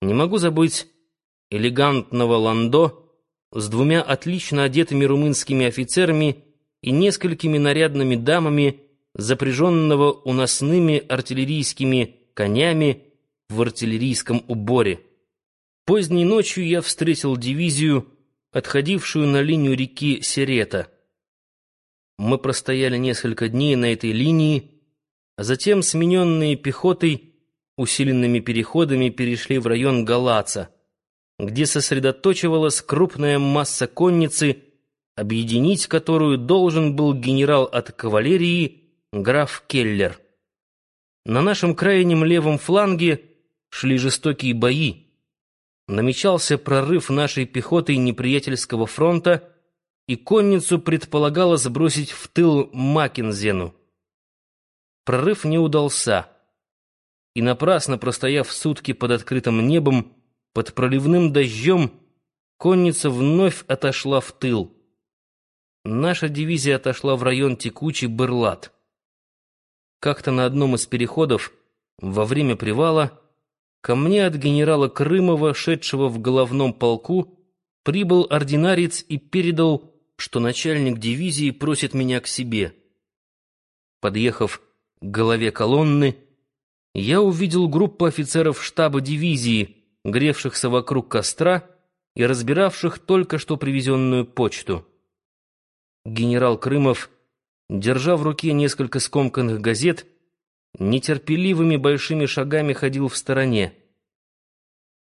Не могу забыть элегантного ландо с двумя отлично одетыми румынскими офицерами и несколькими нарядными дамами, запряженного уносными артиллерийскими конями в артиллерийском уборе. Поздней ночью я встретил дивизию, отходившую на линию реки Серета. Мы простояли несколько дней на этой линии, а затем, смененные пехотой, усиленными переходами перешли в район Галаца, где сосредоточивалась крупная масса конницы, объединить которую должен был генерал от кавалерии граф Келлер. На нашем крайнем левом фланге шли жестокие бои. Намечался прорыв нашей пехоты неприятельского фронта, и конницу предполагалось сбросить в тыл Маккензену. Прорыв не удался и напрасно простояв сутки под открытым небом, под проливным дождем, конница вновь отошла в тыл. Наша дивизия отошла в район текучий Бырлат. Как-то на одном из переходов, во время привала, ко мне от генерала Крымова, шедшего в головном полку, прибыл ординарец и передал, что начальник дивизии просит меня к себе. Подъехав к голове колонны, я увидел группу офицеров штаба дивизии, гревшихся вокруг костра и разбиравших только что привезенную почту. Генерал Крымов, держа в руке несколько скомканных газет, нетерпеливыми большими шагами ходил в стороне.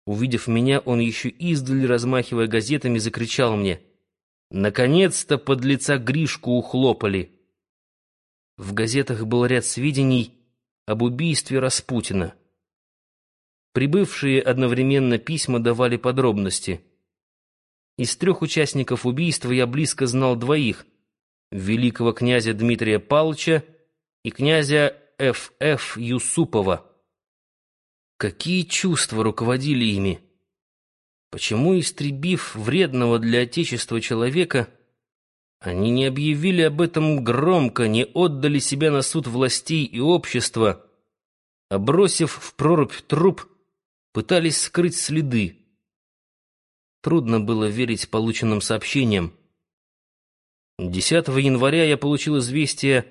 Увидев меня, он еще издали, размахивая газетами, закричал мне. «Наконец-то под лица Гришку ухлопали!» В газетах был ряд сведений, об убийстве Распутина. Прибывшие одновременно письма давали подробности. Из трех участников убийства я близко знал двоих — великого князя Дмитрия Павловича и князя Ф.Ф. Юсупова. Какие чувства руководили ими? Почему, истребив вредного для Отечества человека, они не объявили об этом громко, не отдали себя на суд властей и общества, а, бросив в прорубь труп, пытались скрыть следы. Трудно было верить полученным сообщениям. 10 января я получил известие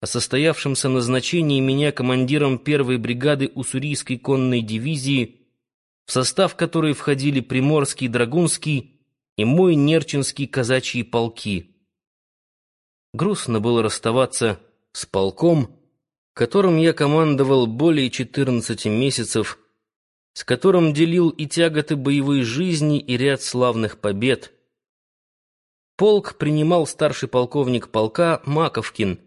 о состоявшемся назначении меня командиром первой бригады Уссурийской конной дивизии, в состав которой входили Приморский, Драгунский и мой Нерчинский казачьи полки. Грустно было расставаться с полком, которым я командовал более 14 месяцев, с которым делил и тяготы боевой жизни, и ряд славных побед. Полк принимал старший полковник полка Маковкин,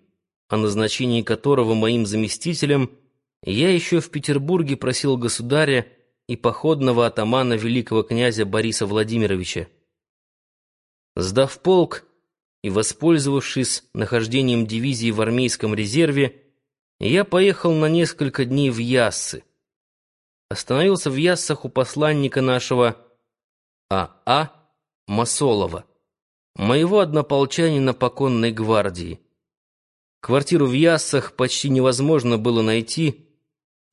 о назначении которого моим заместителем я еще в Петербурге просил государя и походного атамана великого князя Бориса Владимировича. Сдав полк, и, воспользовавшись нахождением дивизии в армейском резерве, я поехал на несколько дней в Яссы. Остановился в Яссах у посланника нашего А.А. А Масолова, моего однополчанина поконной гвардии. Квартиру в Яссах почти невозможно было найти.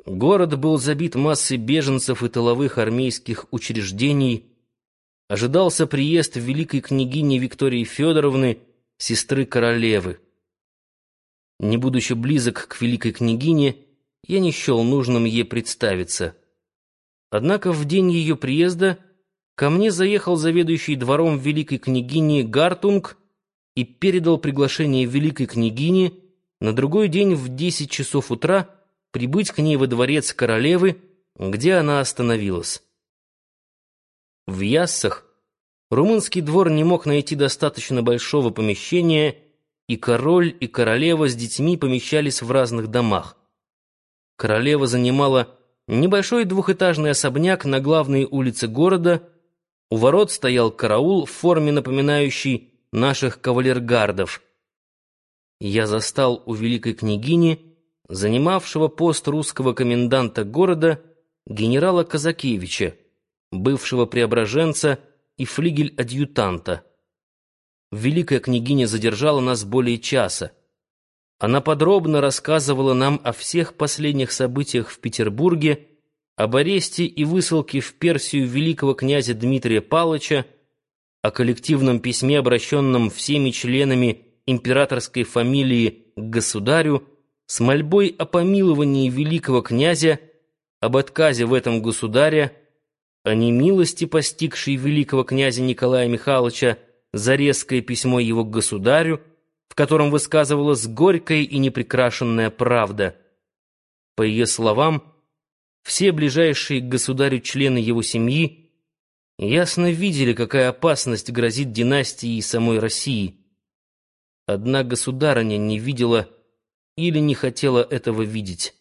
Город был забит массой беженцев и тыловых армейских учреждений, ожидался приезд великой княгини Виктории Федоровны, сестры королевы. Не будучи близок к великой княгине, я не счел нужным ей представиться. Однако в день ее приезда ко мне заехал заведующий двором великой княгини Гартунг и передал приглашение великой княгини на другой день в десять часов утра прибыть к ней во дворец королевы, где она остановилась. В Яссах румынский двор не мог найти достаточно большого помещения, и король и королева с детьми помещались в разных домах. Королева занимала небольшой двухэтажный особняк на главной улице города, у ворот стоял караул в форме, напоминающей наших кавалергардов. Я застал у великой княгини, занимавшего пост русского коменданта города, генерала Казакевича, бывшего преображенца и флигель-адъютанта. Великая княгиня задержала нас более часа. Она подробно рассказывала нам о всех последних событиях в Петербурге об аресте и высылке в Персию великого князя Дмитрия Палыча, о коллективном письме, обращенном всеми членами императорской фамилии к государю, с мольбой о помиловании великого князя, об отказе в этом государя, о немилости, постигшей великого князя Николая Михайловича за резкое письмо его к государю, в котором высказывалась горькая и непрекрашенная правда. По ее словам, все ближайшие к государю члены его семьи ясно видели, какая опасность грозит династии и самой России. Одна государыня не видела или не хотела этого видеть.